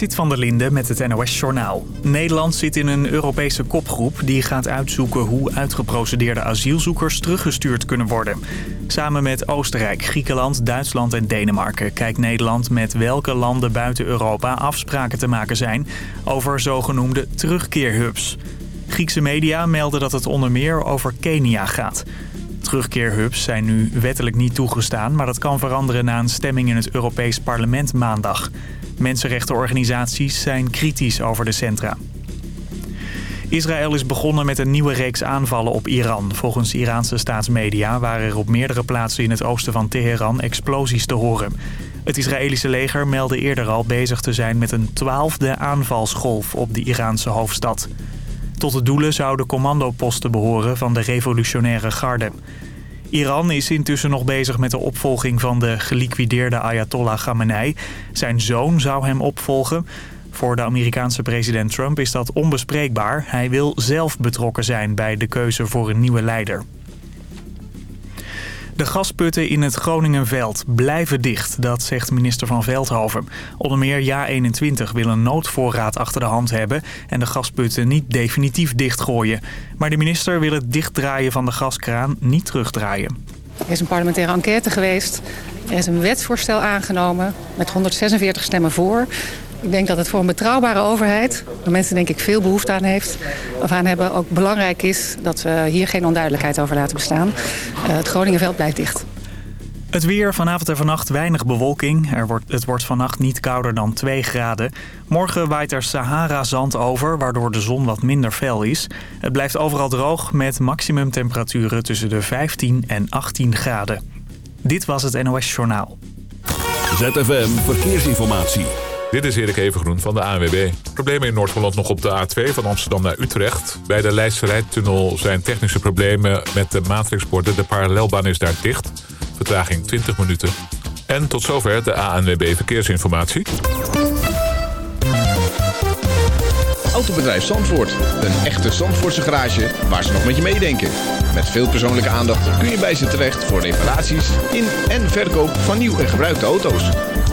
Zit van der Linde met het NOS-journaal. Nederland zit in een Europese kopgroep die gaat uitzoeken hoe uitgeprocedeerde asielzoekers teruggestuurd kunnen worden. Samen met Oostenrijk, Griekenland, Duitsland en Denemarken kijkt Nederland met welke landen buiten Europa afspraken te maken zijn over zogenoemde terugkeerhubs. Griekse media melden dat het onder meer over Kenia gaat. Terugkeerhubs zijn nu wettelijk niet toegestaan, maar dat kan veranderen na een stemming in het Europees Parlement maandag. Mensenrechtenorganisaties zijn kritisch over de centra. Israël is begonnen met een nieuwe reeks aanvallen op Iran. Volgens Iraanse staatsmedia waren er op meerdere plaatsen in het oosten van Teheran explosies te horen. Het Israëlische leger meldde eerder al bezig te zijn met een twaalfde aanvalsgolf op de Iraanse hoofdstad. Tot de doelen zouden commandoposten behoren van de revolutionaire garde. Iran is intussen nog bezig met de opvolging van de geliquideerde Ayatollah Khamenei. Zijn zoon zou hem opvolgen. Voor de Amerikaanse president Trump is dat onbespreekbaar. Hij wil zelf betrokken zijn bij de keuze voor een nieuwe leider. De gasputten in het Groningenveld blijven dicht, dat zegt minister van Veldhoven. Onder meer Ja21 wil een noodvoorraad achter de hand hebben... en de gasputten niet definitief dichtgooien. Maar de minister wil het dichtdraaien van de gaskraan niet terugdraaien. Er is een parlementaire enquête geweest. Er is een wetsvoorstel aangenomen met 146 stemmen voor. Ik denk dat het voor een betrouwbare overheid, waar mensen denk ik veel behoefte aan, heeft, of aan hebben, ook belangrijk is dat we hier geen onduidelijkheid over laten bestaan. Uh, het Groningenveld blijft dicht. Het weer, vanavond en vannacht weinig bewolking. Er wordt, het wordt vannacht niet kouder dan 2 graden. Morgen waait er Sahara-zand over, waardoor de zon wat minder fel is. Het blijft overal droog met maximumtemperaturen tussen de 15 en 18 graden. Dit was het NOS Journaal. ZFM Verkeersinformatie. Dit is Erik Evengroen van de ANWB. Problemen in Noord-Holland nog op de A2 van Amsterdam naar Utrecht. Bij de Leidse zijn technische problemen met de matrixborden. De parallelbaan is daar dicht. Vertraging 20 minuten. En tot zover de ANWB Verkeersinformatie. Autobedrijf Zandvoort. Een echte Zandvoortse garage waar ze nog met je meedenken. Met veel persoonlijke aandacht kun je bij ze terecht voor reparaties in en verkoop van nieuw en gebruikte auto's.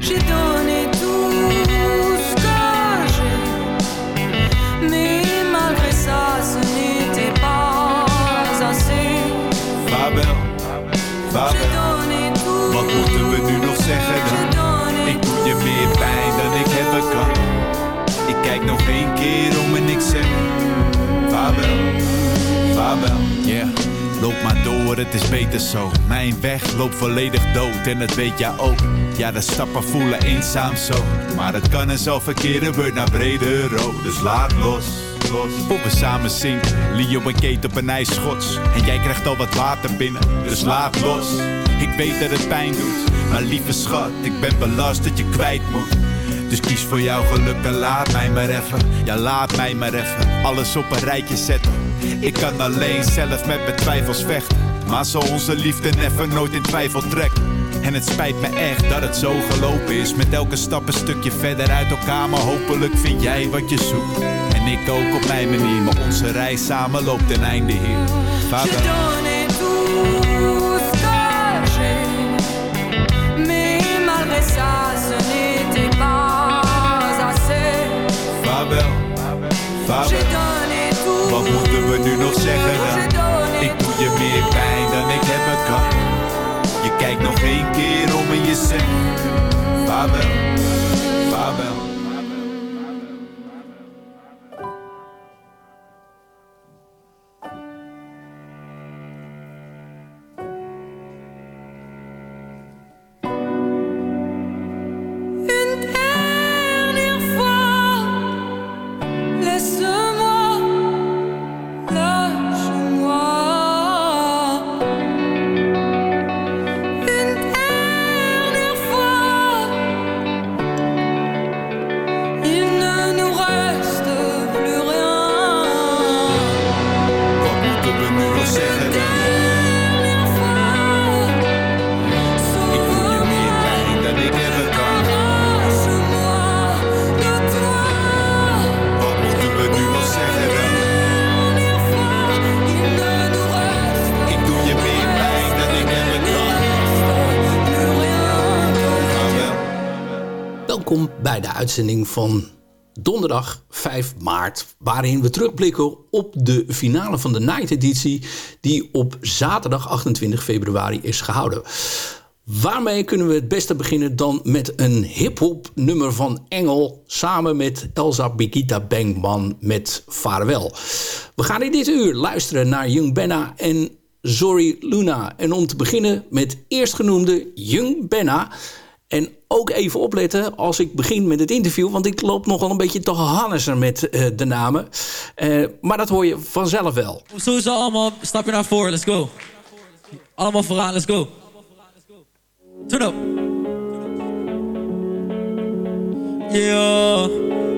J'ai donné tout door, het is beter zo. Mijn weg loopt volledig dood en dat weet jij ook. Ja, de stappen voelen eenzaam zo. Maar het kan en zal verkeren, naar brede rood Dus laat los, Voor we samen zinken, Leo en Kate op een ijsschots En jij krijgt al wat water binnen, dus laat los. Ik weet dat het pijn doet, maar lieve schat Ik ben belast dat je kwijt moet. Dus kies voor jouw geluk en laat mij maar even. Ja, laat mij maar even. Alles op een rijtje zetten. Ik kan alleen zelf met mijn twijfels vechten. Maar zo onze liefde never nooit in twijfel trekt. En het spijt me echt dat het zo gelopen is. Met elke stap een stukje verder uit elkaar. Maar hopelijk vind jij wat je zoekt. En ik ook op mijn manier. Maar onze reis samen loopt ten einde hier. Vader. ça, ce n'était pas assez. Vaarwel, J'ai donné tout. Wat moeten we nu nog zeggen Ik doe je meer pijn dan ik hebben kan. Je kijkt nog één keer om en je zegt vaarwel. uitzending van donderdag 5 maart, waarin we terugblikken op de finale van de Night Editie, die op zaterdag 28 februari is gehouden. Waarmee kunnen we het beste beginnen dan met een hip-hop nummer van Engel samen met Elsa Bikita Bengman met Vaarwel. We gaan in dit uur luisteren naar Jung Benna en Zori Luna. En om te beginnen met eerstgenoemde Jung Benna. En ook even opletten als ik begin met het interview, want ik loop nogal een beetje te hannessen met eh, de namen. Eh, maar dat hoor je vanzelf wel. Sowieso allemaal Stap je naar voren, let's go. Allemaal vooraan, let's go. Turn up. Yeah.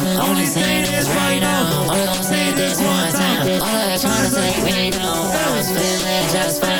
time. Only say this right now. Only gonna say this one time. All I try to say, we know. I was feeling just fine.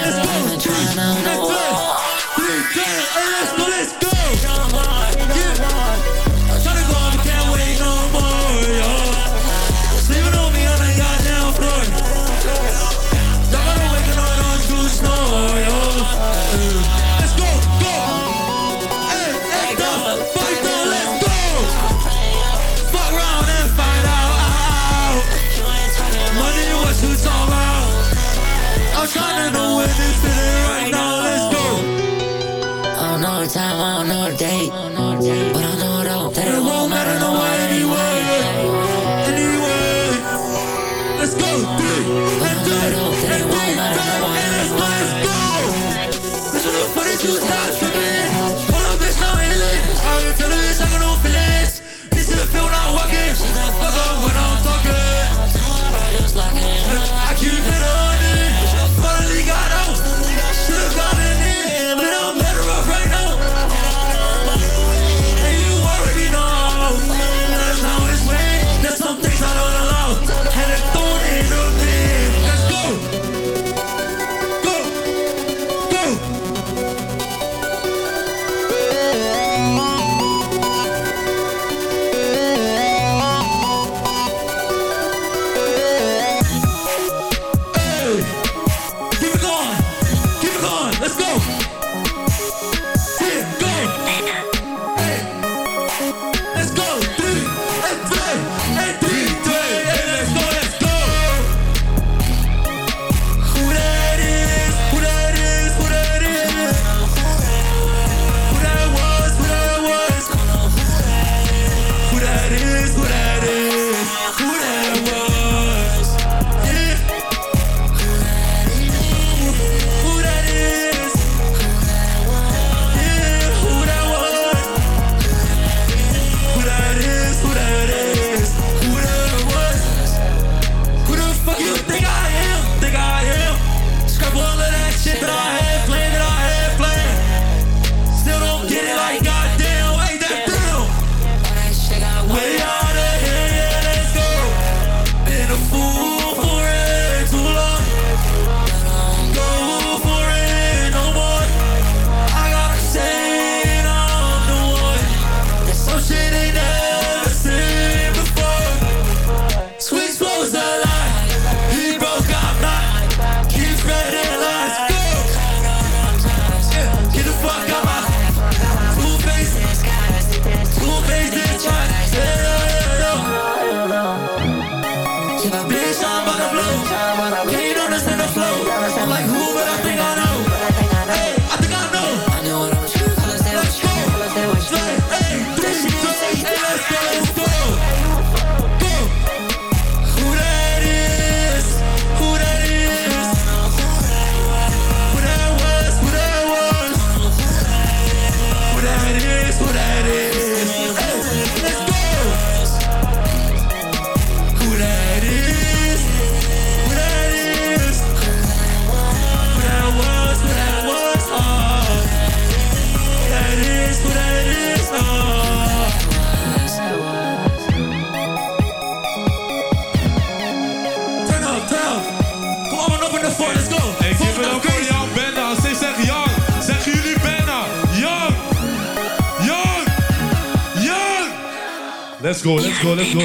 Let's go, let's go, let's go.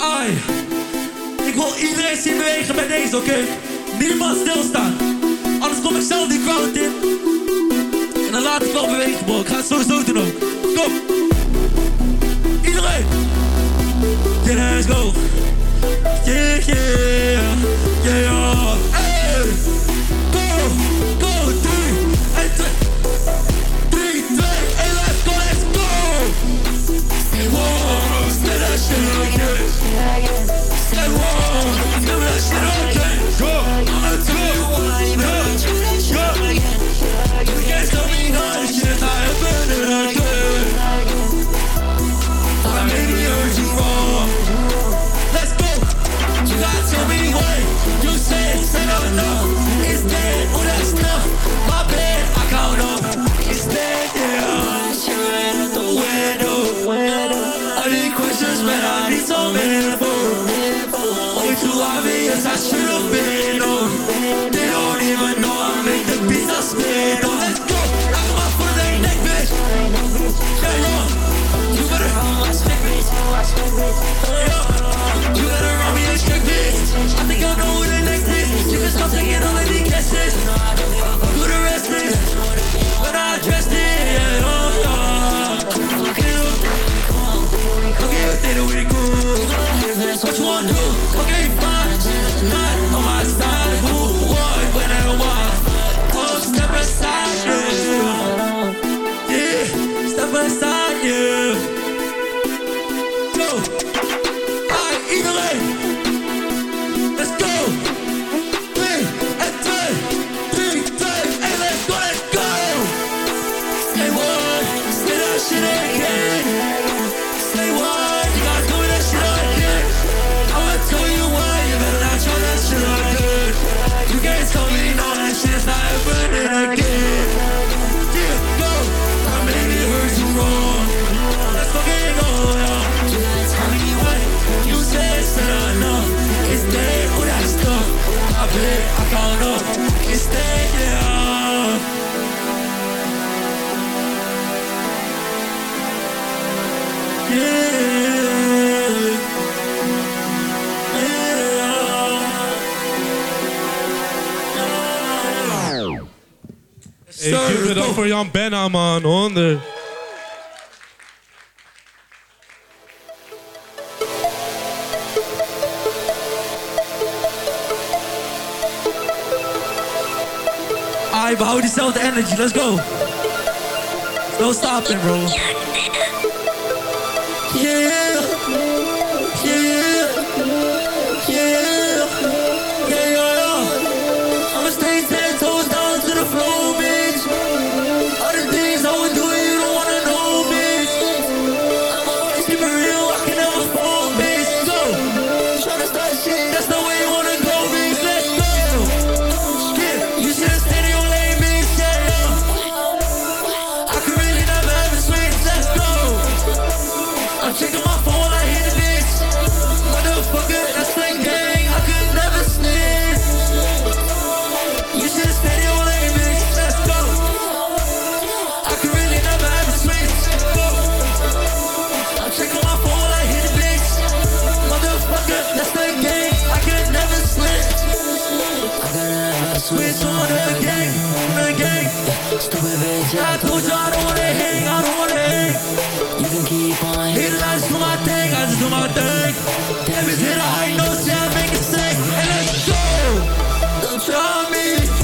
Ai, ik wil iedereen zien bewegen bij deze, oké? Niemand stilstaan. Anders kom ik zelf die crowd in. En dan laat ik wel bewegen, bro. Ik ga het sowieso doen ook. Kom. Iedereen. Yeah, let's go. Yeah, yeah. Yeah, yeah. Hey. Go, I get it. Step on. Do that shit again. Go. They don't even know I made the beats I spit on. Let's go, I'm up for that bitch. You better me a bitch. I think I know who the next is. You can stop taking all these guesses. The rest, When I it, oh, yeah, oh. Okay, okay, okay, okay, okay, okay, man. 100. Alright, we houden dezelfde energy. Let's go. No stopping, bro. Checking my phone, I. Motherfucker, that's the. I could never snitch. You should've stayed in your lane, bitch. Let's go. I could really never. I'm my phone, I hit a bitch. Motherfucker, that's the gang. I could never switch. I could never switch on the the I told you I don't wanna hang, I don't wanna hang. You can keep on hitting, my I just do my thing. Damn, high make it sing. And let's go. Don't try me,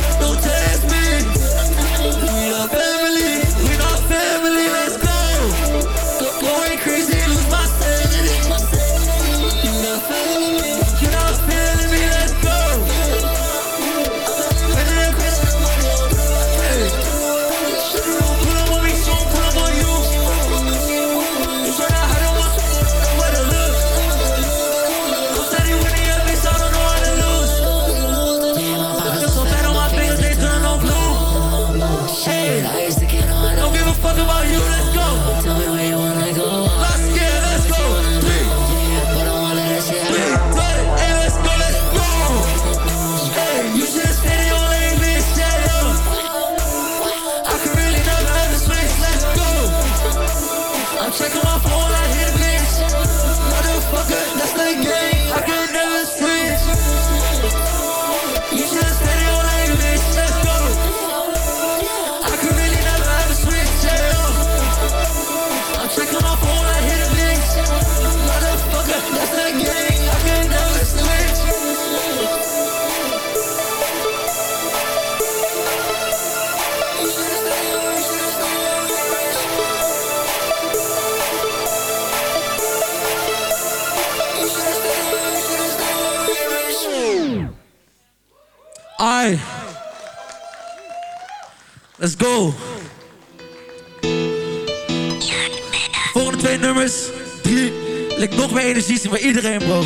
Let's go. Volgende twee nummers. Drie. Lijkt nog meer energie zien voor iedereen, bro.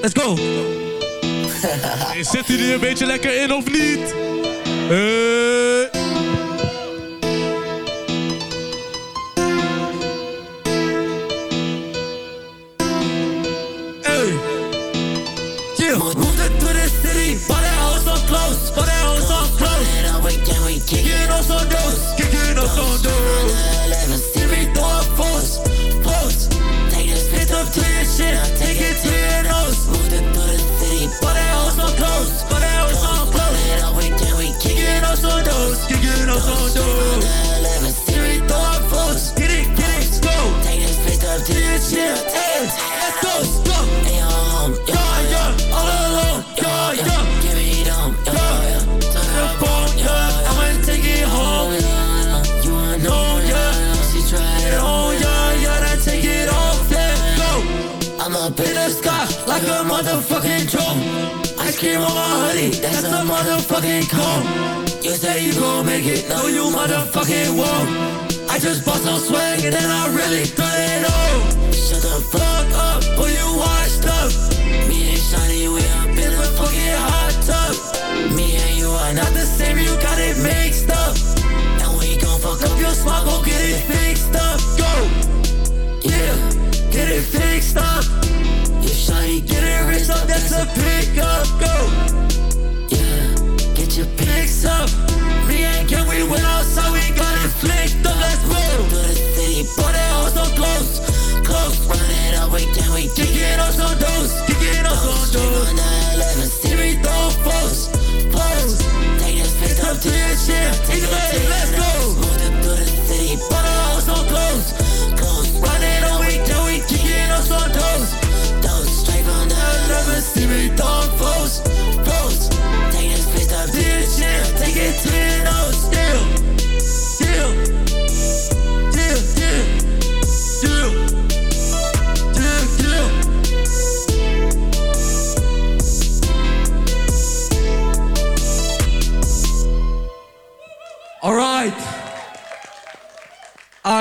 Let's go. Hey, zit jullie een beetje lekker in of niet? Eh. Cone. You say you gon' make it, no you motherfucking won't. I just bought some swag and then I really threw it on. Shut the fuck up, boy you washed up. Me and Shiny, we up in the fucking hot tub. Me and you are not the same, you got it mixed up. And we gon' fuck up your spot, go get it fixed up. Go! Yeah, get it fixed up. You shiny, get it rich up, that's a pickup. Go! shit. Take it let's go. Through the city, but I'm so close. Close. Running we kicking toes. The don't Take this to shit. Take it to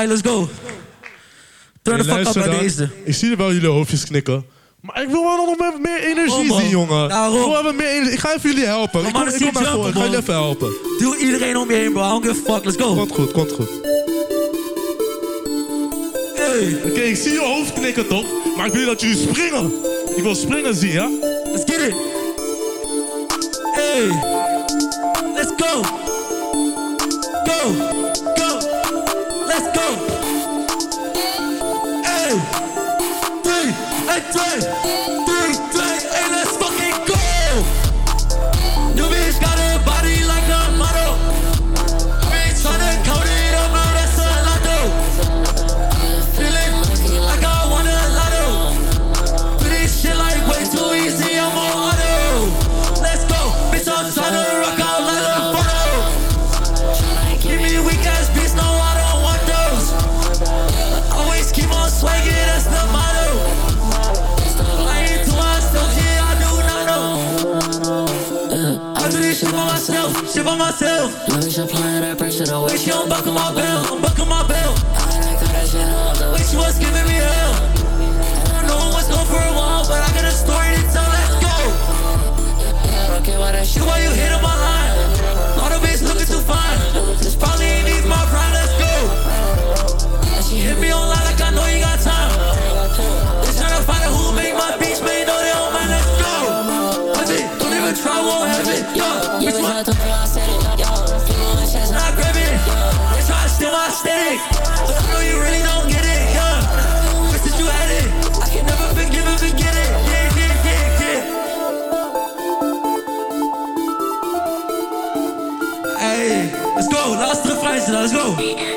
Let's go. Turn the fuck up naar deze. Ik zie er wel jullie hoofdjes knikken. Maar ik wil wel nog meer, meer energie Oh, zien, jongen. Daarom. Ik wil even meer energie. Ik ga even jullie helpen. Ik kom, ik kom naar voren. Ik ga jullie even helpen. Doe iedereen om je heen, bro. I don't give a fuck. Let's go. Komt goed, komt goed. Hey, Oké, ik zie je hoofd knikken toch? Maar ik wil dat jullie springen. Ik wil springen zien, ja? let's get it. Hey, let's. Go, go. Let's go. Hey, three, by myself. Lose your plan, that person away. Wish you don't buckle my belt. I'm buckle my belt. I like how that shit hold. Wish you was giving me hell. And I know it was going for a while, but I got a story to tell. Let's go. Yeah, I don't care why that shit. Why you hit on my line? Let's go.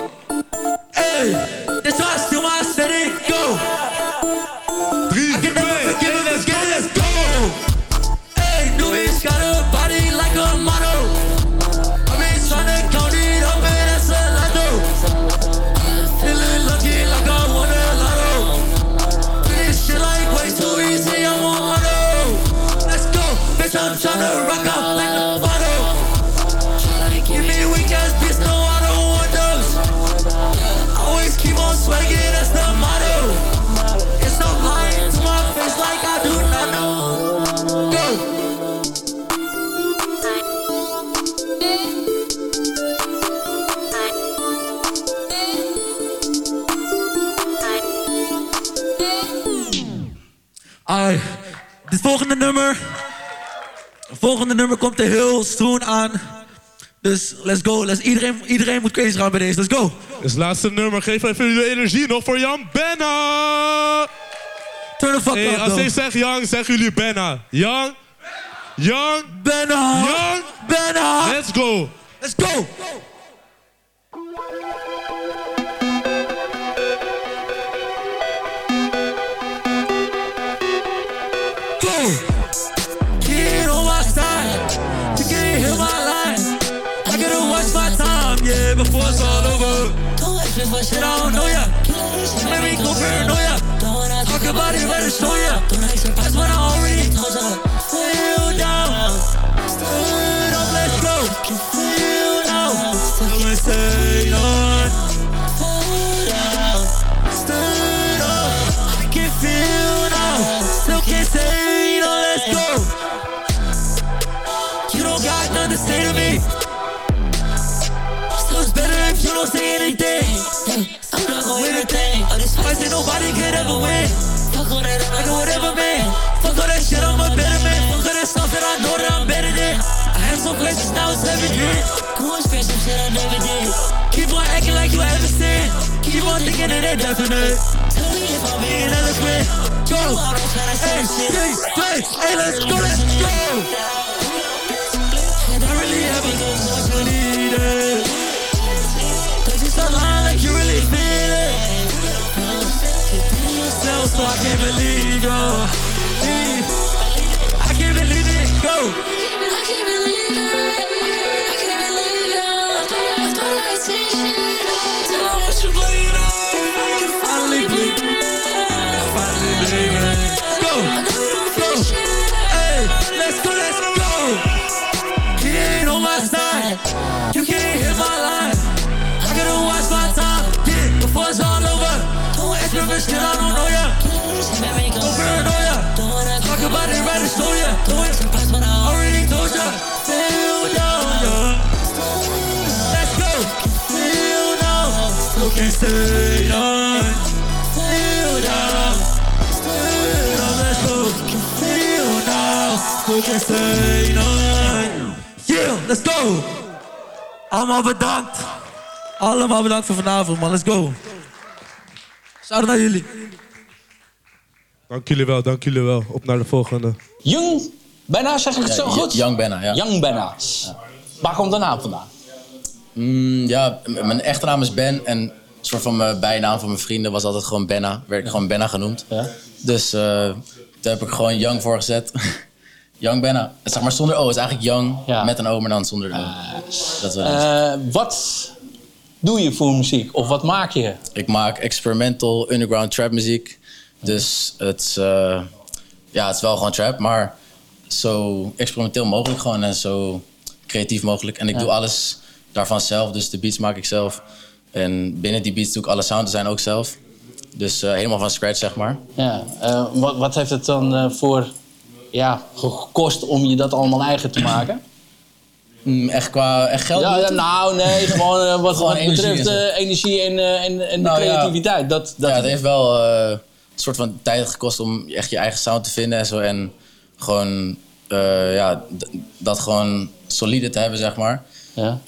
Ai, dit volgende nummer. Het volgende nummer komt er heel soon aan. Dus let's go. Let's, iedereen, iedereen moet crazy gaan bij deze. Let's go. Het laatste nummer. Geef even jullie energie nog voor Jan Benna. Turn the fuck hey, up, Als ik zeg Jan, zeggen jullie Benna. Jan. Jan. Benna. Jan. Benna. Let's go. Let's go. Go. Shit, I don't know ya. Make me go paranoia. Talk about it, better show ya. That's what I already feel down. Stood up, let's go. Feel down. Let's say on. Stood up. I can feel now. Still can't say no, let's go. You don't got nothing to say to me. Still it's better if you don't say anything. I'm not gonna win a thing. All this fights ain't nobody could ever win. Fuck all that, I can whatever man. Fuck all that shit, I'm a better man. Fuck all that stuff that I know that I'm better than. I have some places now it's evident. Go and spend some shit I never did. Keep on acting like you haven't seen. Keep on thinking that they're definite. Tell me if I'm being eloquent. Go. Hey, hey, hey, hey, let's go, let's go. And I really haven't got much to need can't believe you. I can't believe it. I can't believe it. I can't believe it. I thought I you play Down. Let's go. Feel down. Still can't stay down. Yeah, let's go. Allemaal bedankt. Allemaal bedankt voor vanavond, man. Let's go. Shout naar jullie. Dank jullie wel, dank jullie wel. Op naar de volgende. Young Benna, zeg ik het zo Ja, goed? Young Benna, ja. Young Benna. Waar komt de naam vandaan? Mm, ja, mijn echte naam is Ben en soort van mijn bijnaam van mijn vrienden was altijd gewoon Benna. Werd ik gewoon Benna genoemd. Dus eh daar heb ik gewoon Young voor gezet. Young Benna. Zeg maar zonder O. Het is eigenlijk Young met een O, maar dan zonder de O. Dat wel. Eh, wat doe je voor muziek? Of wat maak je? Ik maak experimental underground trap muziek. Dus het is, eh, ja, het is wel gewoon trap, maar zo experimenteel mogelijk gewoon en zo creatief mogelijk. En ik Ja. doe alles daarvan zelf, dus de beats maak ik zelf. En binnen die beats doe ik alle sound design ook zelf. Dus eh, helemaal van scratch, zeg maar. Ja, eh, wat, wat heeft het dan eh, voor ja, gekost om je dat allemaal eigen te maken? Mm, echt qua echt geld? Ja, ja, nou, nee, gewoon wat, Gewoon wat energie betreft en energie en, en, en Nou, de ja. creativiteit. Dat, dat ja, het heeft wel een soort van tijd gekost om echt je eigen sound te vinden en zo. En gewoon, ja, dat gewoon solide te hebben, zeg maar. Ja.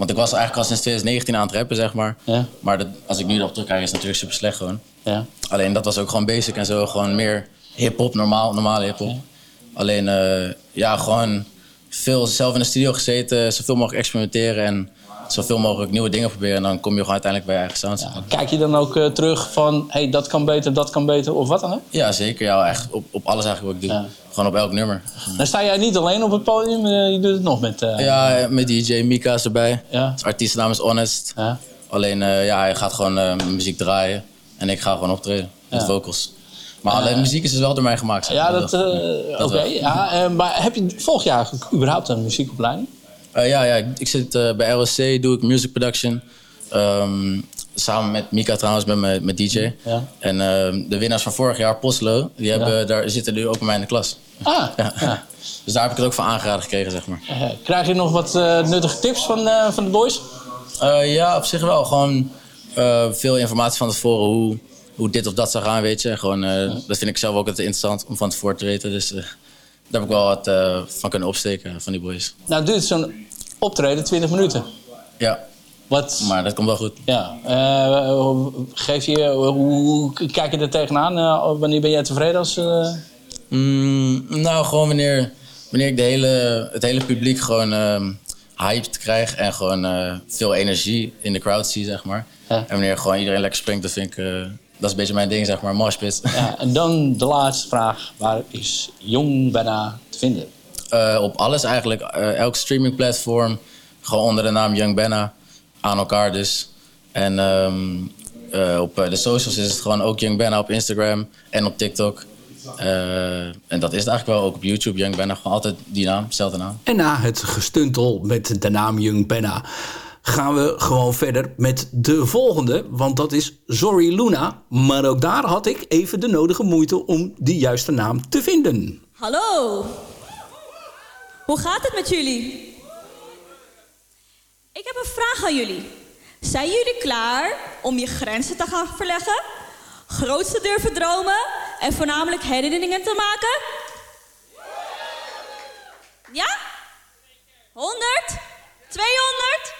Want ik was eigenlijk al sinds 2019 aan het rappen, zeg maar. Ja. Maar dat, als ik nu erop terugkijk, is het natuurlijk super slecht gewoon. Ja. Alleen dat was ook gewoon basic en zo. Gewoon meer hip-hop, normaal, normale hip-hop. Alleen, eh, ja, gewoon veel zelf in de studio gezeten, zoveel mogelijk experimenteren en zoveel mogelijk nieuwe dingen proberen. En dan kom je gewoon uiteindelijk bij je eigen sound. Kijk je dan ook eh, terug van, hey, dat kan beter, dat kan beter, of wat dan ook? Ja, zeker. Ja, echt op, op alles eigenlijk wat ik doe. Gewoon op elk nummer. Dan sta jij niet alleen op het podium, eh, je doet het nog met... eh, Ja, met DJ Mika is erbij. Ja. Artiestennaam is Honest. Alleen, ja, hij gaat gewoon muziek draaien. En ik ga gewoon optreden met Ja. vocals. Maar alle muziek is dus wel door mij gemaakt. Ja, dat, dat oké. ja, maar heb je volg je eigenlijk überhaupt een muziekopleiding? Eh, ja, ja, ik zit eh, bij ROC, doe ik music production. Ehm, samen met Mika trouwens, met, mijn- met DJ. Ja. En ehm, de winnaars van vorig jaar, Poslo, die hebben, daar zitten nu ook bij mij in de klas. Ah, Ja. Dus daar heb ik het ook van aangeraden gekregen, zeg maar. Eh, Krijg je nog wat nuttige tips van, van de boys? Ja, op zich wel. Gewoon veel informatie van tevoren. Hoe hoe dit of dat zou gaan, weet je. Gewoon, Dat vind ik zelf ook altijd interessant om van tevoren te weten. Dus daar heb ik wel wat eh, van kunnen opsteken van die boys. Nou duurt zo'n optreden 20 minuten. Ja. Wat? Maar dat komt wel goed. Ja. Eh, geef je, hoe, kijk je er tegenaan? Eh, wanneer ben jij tevreden als... Mm, nou, gewoon wanneer, wanneer ik de hele, het hele publiek gewoon ehm, hyped krijg en gewoon veel energie in de crowd zie, zeg maar. En wanneer gewoon iedereen lekker springt, dat vind ik, dat is een beetje mijn ding, zeg maar, moshpit. Ja, en dan de laatste vraag. Waar is Jong Benna te vinden? Eh, op alles eigenlijk, Eh, elk streamingplatform, gewoon onder de naam Young Benna, aan elkaar dus. En ehm, eh, op de socials is het gewoon ook Young Benna op Instagram en op TikTok. Eh, en dat is het eigenlijk wel, ook op YouTube, Young Benna, gewoon altijd die naam, dezelfde naam. En na het gestuntel met de naam Young Benna gaan we gewoon verder met de volgende. Want dat is Sorry Luna. Maar ook daar had ik even de nodige moeite om die juiste naam te vinden. Hallo. Hoe gaat het met jullie? Ik heb een vraag aan jullie. Zijn jullie klaar om je grenzen te gaan verleggen? Groots te durven dromen en voornamelijk herinneringen te maken? Ja? 100? 200?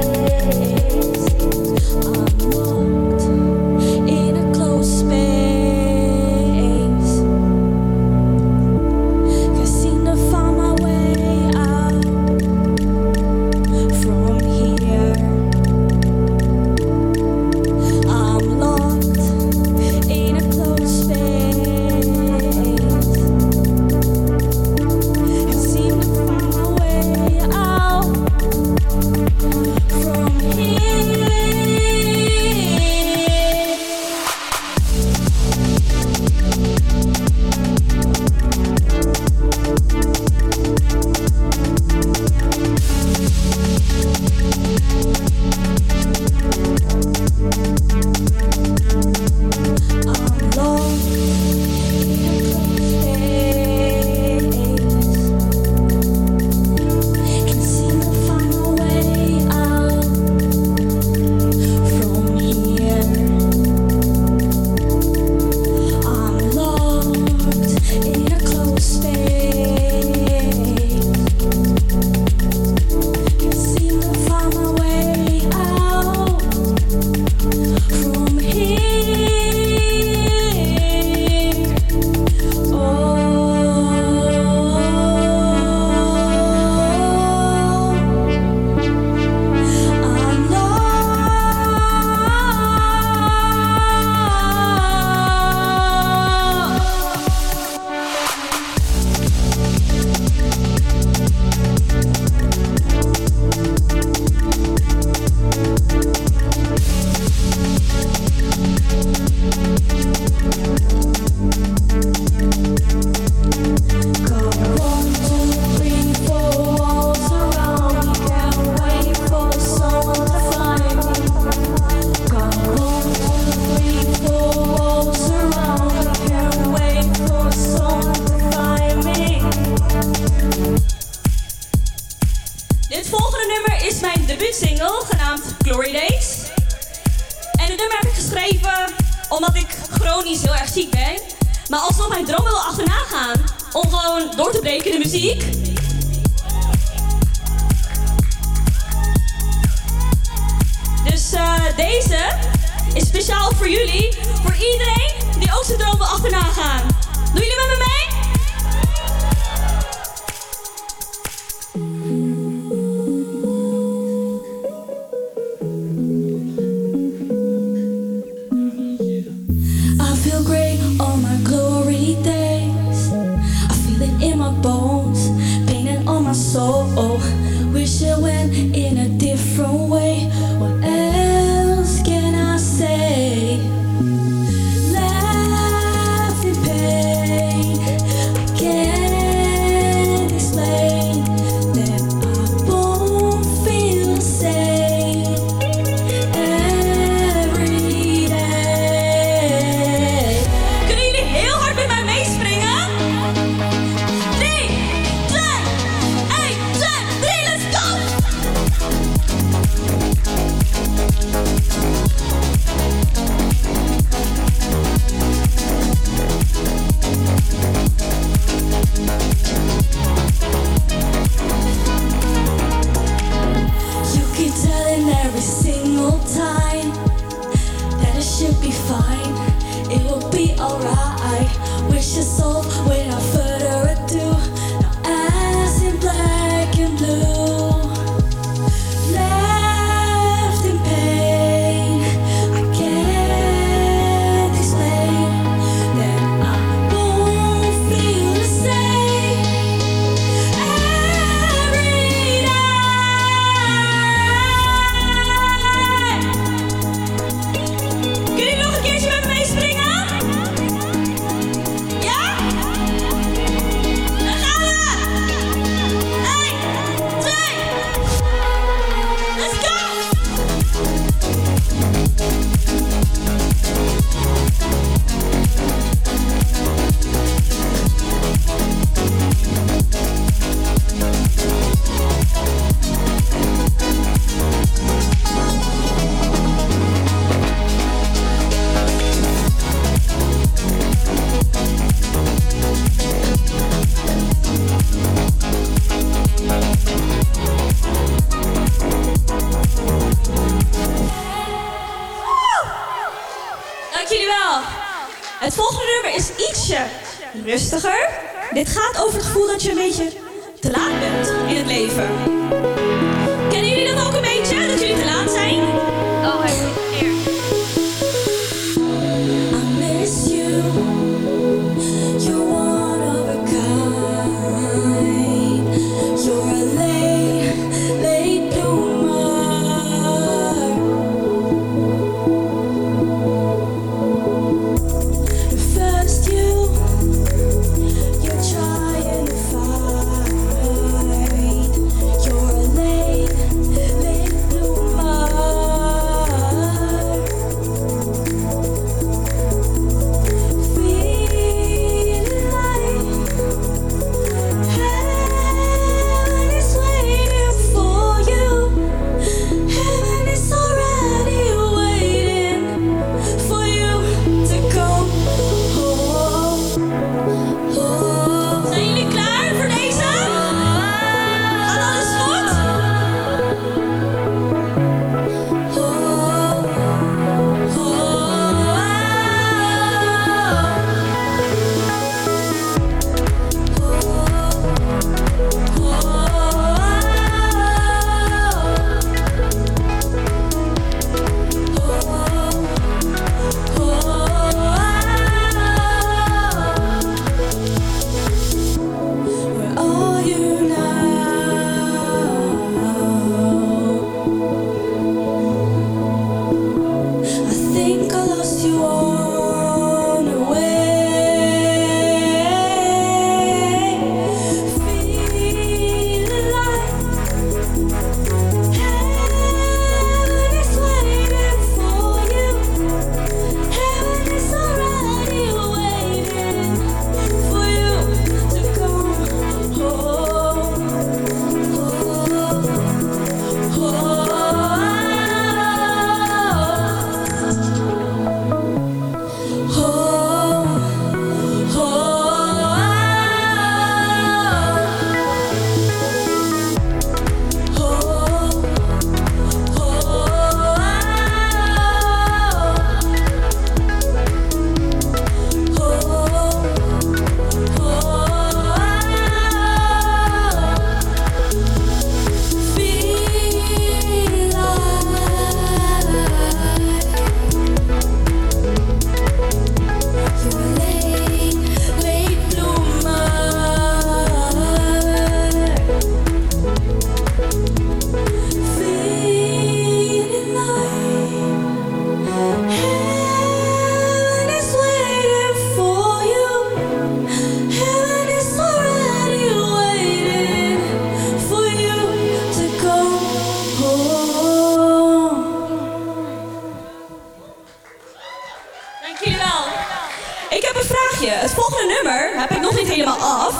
vraagje. Het volgende nummer heb ik nog niet helemaal af.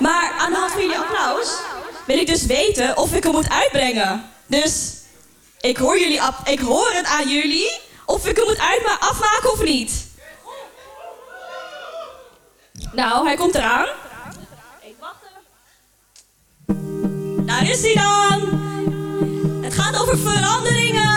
Maar aan de hand van jullie applaus wil ik dus weten of ik hem moet uitbrengen. Dus ik hoor, jullie, ik hoor het aan jullie of ik hem moet uit afmaken of niet. Nou, hij komt eraan. Ik wacht. Daar is hij dan. Het gaat over veranderingen.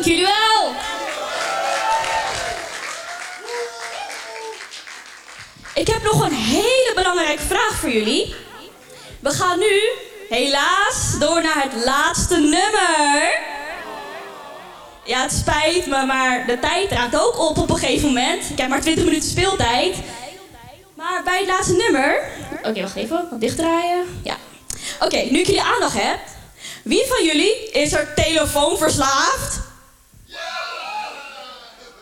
Dank jullie wel. Ik heb nog een hele belangrijke vraag voor jullie. We gaan nu helaas door naar het laatste nummer. Ja, het spijt me, maar de tijd raakt ook op op een gegeven moment. Ik heb maar 20 minuten speeltijd. Maar bij het laatste nummer... Oké, wacht even. Wat dichtdraaien. Ja. Oké, nu ik jullie aandacht heb. Wie van jullie is er telefoonverslaafd?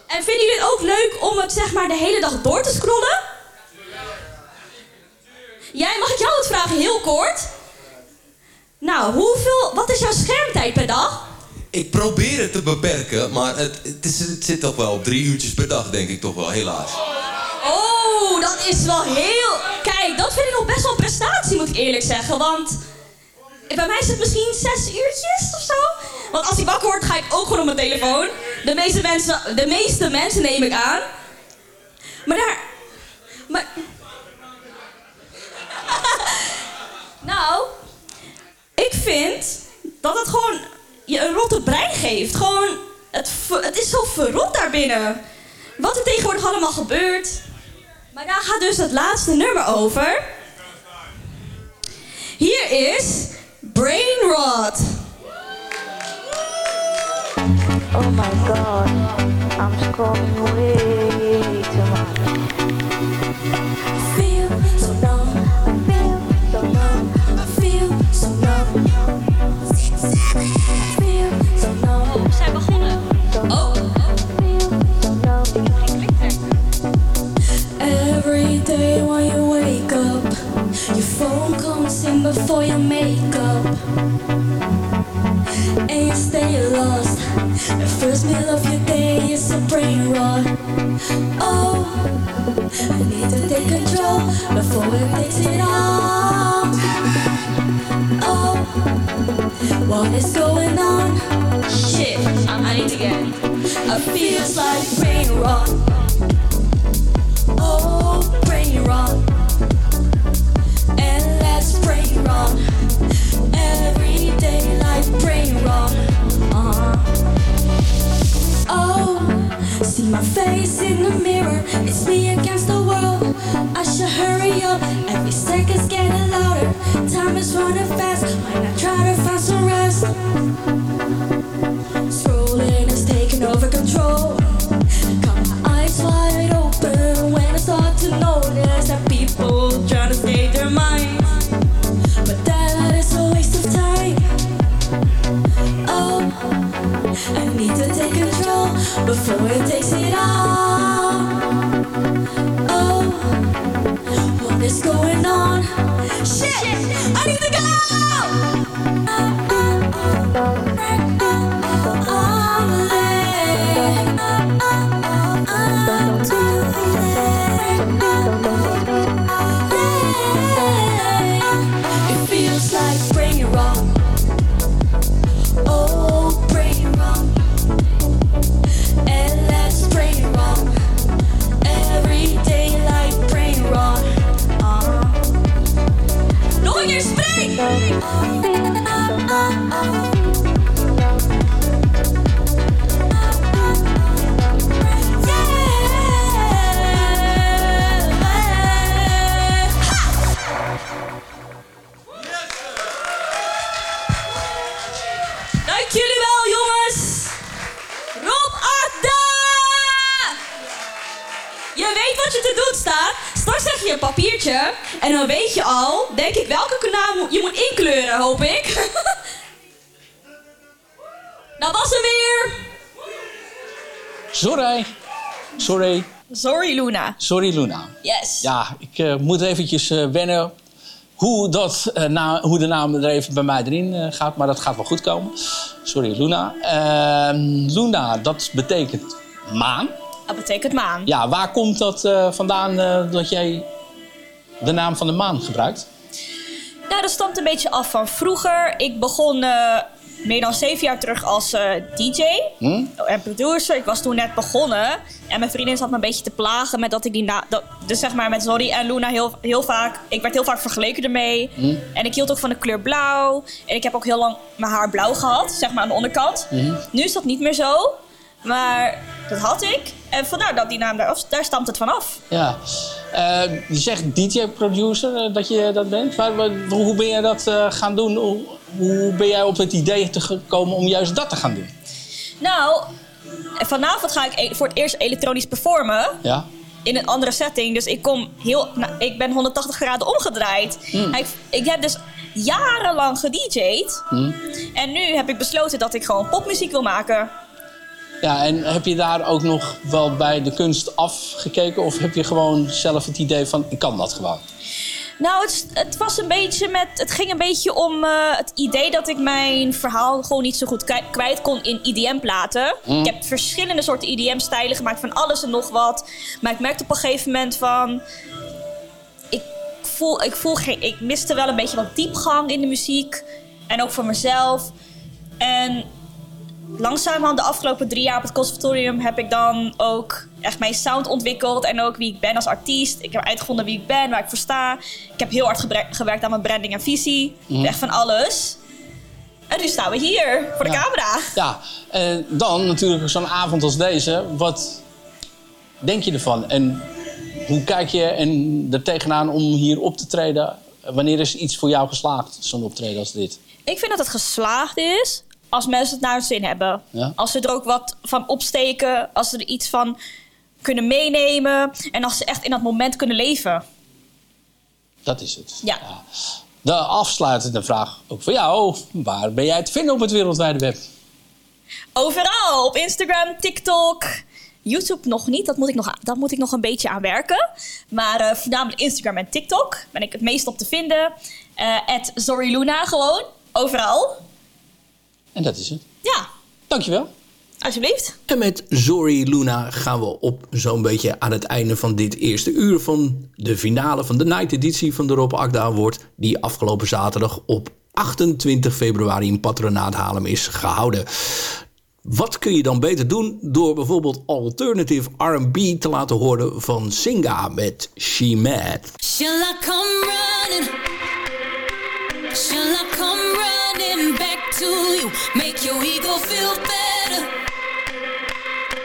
En vinden jullie het ook leuk om het zeg maar de hele dag door te scrollen? Jij, mag ik jou het vragen heel kort? Nou, hoeveel, wat is jouw schermtijd per dag? Ik probeer het te beperken, maar het, het, is, het zit toch wel op drie uurtjes per dag, denk ik toch wel, helaas. Oh, dat is wel heel... Kijk, dat vind ik nog best wel een prestatie, moet ik eerlijk zeggen. Want bij mij is het misschien zes uurtjes of zo. Want als ik wakker word, ga ik ook gewoon op mijn telefoon. De meeste mensen, de meeste mensen neem ik aan. Maar daar... Maar... nou, ik vind dat het gewoon je een rotte brein geeft. Gewoon, het, het is zo verrot daarbinnen. Wat er tegenwoordig allemaal gebeurt. Maar daar gaat dus het laatste nummer over. Hier is Brain Rot. Oh my god, I'm scrolling way too much. feel so numb. I feel so numb. I feel so numb. Feels like brain rot. Moet inkleuren, hoop ik. dat was hem weer! Sorry. Sorry. Sorry, Luna. Sorry, Luna. Yes. Ja, ik eh, moet eventjes eh, wennen hoe, dat, eh, na, hoe de naam er even bij mij erin eh, gaat. Maar dat gaat wel goed komen. Sorry, Luna. Ehm, Luna, dat betekent maan. Dat betekent maan. Ja, waar komt dat eh, vandaan eh, dat jij de naam van de maan gebruikt? Nou, dat stamt een beetje af van vroeger. Ik begon eh, meer dan zeven jaar terug als eh, DJ Hm? en producer. Ik was toen net begonnen. En mijn vriendin zat me een beetje te plagen met dat ik die naam... Dus zeg maar met Zorry en Luna heel, heel vaak... Ik werd heel vaak vergeleken ermee. Hm? En ik hield ook van de kleur blauw. En ik heb ook heel lang mijn haar blauw gehad, zeg maar aan de onderkant. Mhm. Nu is dat niet meer zo. Maar dat had ik. En vandaar dat die naam daar, daar stamt het vanaf. Ja. Eh, je zegt DJ-producer eh, dat je dat bent. Maar, hoe ben je dat eh, gaan doen? Hoe, hoe ben jij op het idee te gekomen om juist dat te gaan doen? Nou, vanavond ga ik e- voor het eerst elektronisch performen. Ja. In een andere setting. Dus ik kom heel. Nou, ik ben 180 graden omgedraaid. Hmm. Ik, ik heb dus jarenlang gedj'd. Hm? En nu heb ik besloten dat ik gewoon popmuziek wil maken. Ja, en heb je daar ook nog wel bij de kunst afgekeken? Of heb je gewoon zelf het idee van, ik kan dat gewoon? Nou, het, het was een beetje met. Het ging een beetje om eh, het idee dat ik mijn verhaal gewoon niet zo goed kwi- kwijt kon in IDM-platen. Mm. Ik heb verschillende soorten IDM-stijlen gemaakt van alles en nog wat. Maar ik merkte op een gegeven moment van. Ik voel, ik voel geen. Ik miste wel een beetje wat diepgang in de muziek. En ook voor mezelf. En langzamerhand de afgelopen drie jaar op het conservatorium heb ik dan ook echt mijn sound ontwikkeld. En ook wie ik ben als artiest. Ik heb uitgevonden wie ik ben, waar ik voor sta. Ik heb heel hard gewerkt aan mijn branding en visie. Mhm. Echt van alles. En nu staan we hier voor de Ja. camera. Ja, en dan natuurlijk zo'n avond als deze. Wat denk je ervan? En hoe kijk je en er tegenaan om hier op te treden? Wanneer is iets voor jou geslaagd, zo'n optreden als dit? Ik vind dat het geslaagd is als mensen het naar hun zin hebben. Ja? Als ze er ook wat van opsteken. Als ze er iets van kunnen meenemen. En als ze echt in dat moment kunnen leven. Dat is het. Ja. De afsluitende vraag ook voor jou. Waar ben jij te vinden op het wereldwijde web? Overal. Op Instagram, TikTok. YouTube nog niet. Dat moet ik nog, dat moet ik nog een beetje aan werken. Maar eh, voornamelijk Instagram en TikTok ben ik het meest op te vinden. Sorry Luna gewoon. Overal. En dat is het. Ja. Dankjewel. Alsjeblieft. En met Zori Luna gaan we op zo'n beetje aan het einde van dit eerste uur van de finale van de night editie van de Rob Akda Award, die afgelopen zaterdag op 28 februari in Patronaat Haarlem is gehouden. Wat kun je dan beter doen door bijvoorbeeld alternative R&B te laten horen van Singa met She Mad? Shall I come running? Shall I come running back to you? Make your ego feel better.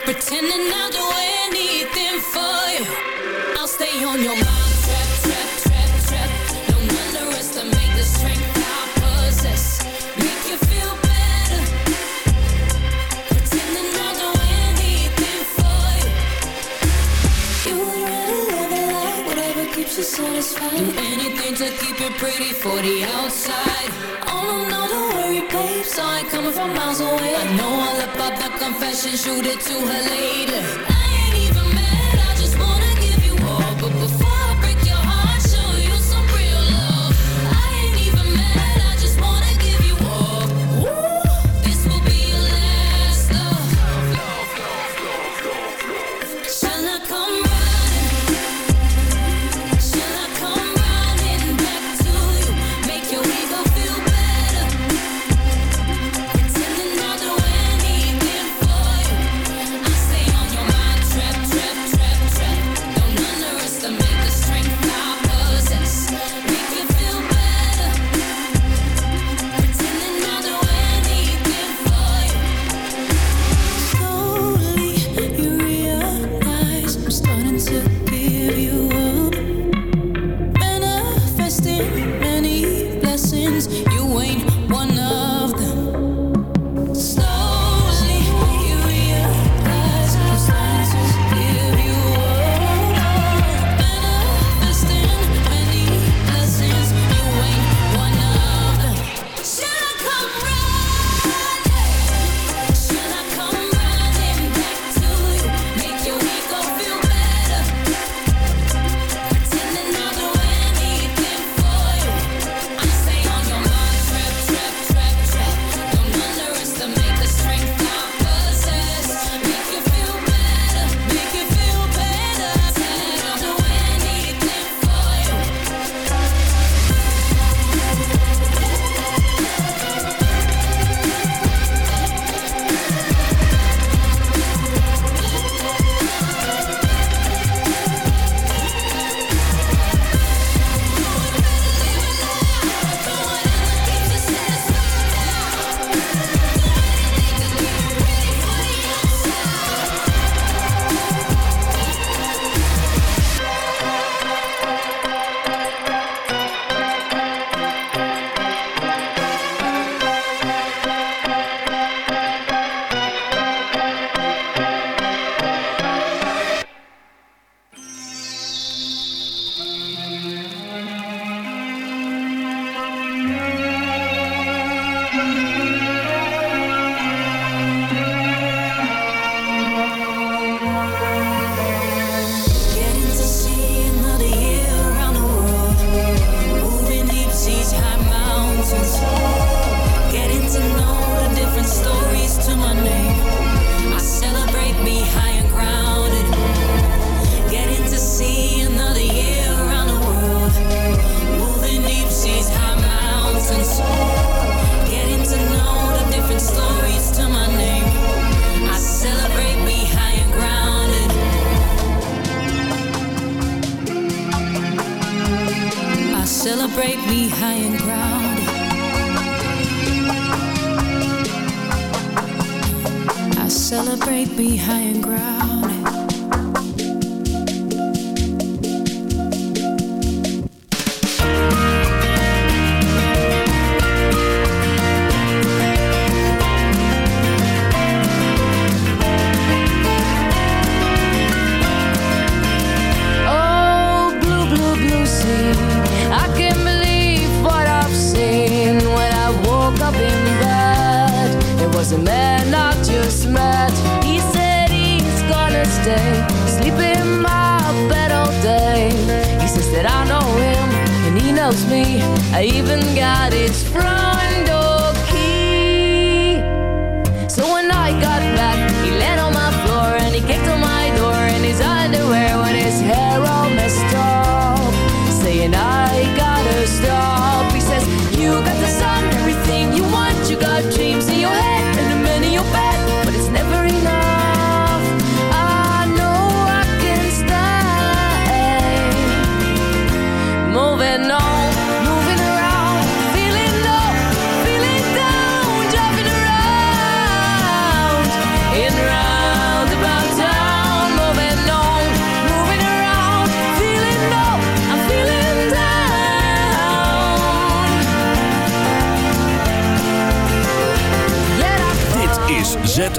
Pretending I'll do anything for you. I'll stay on your mind. Satisfied. Do anything to keep it pretty for the outside. Oh no, no, don't worry, babe. Coming from miles away. I know all about the confession. Shoot it to her later. celebrate me high and proud. I celebrate me high and grounded.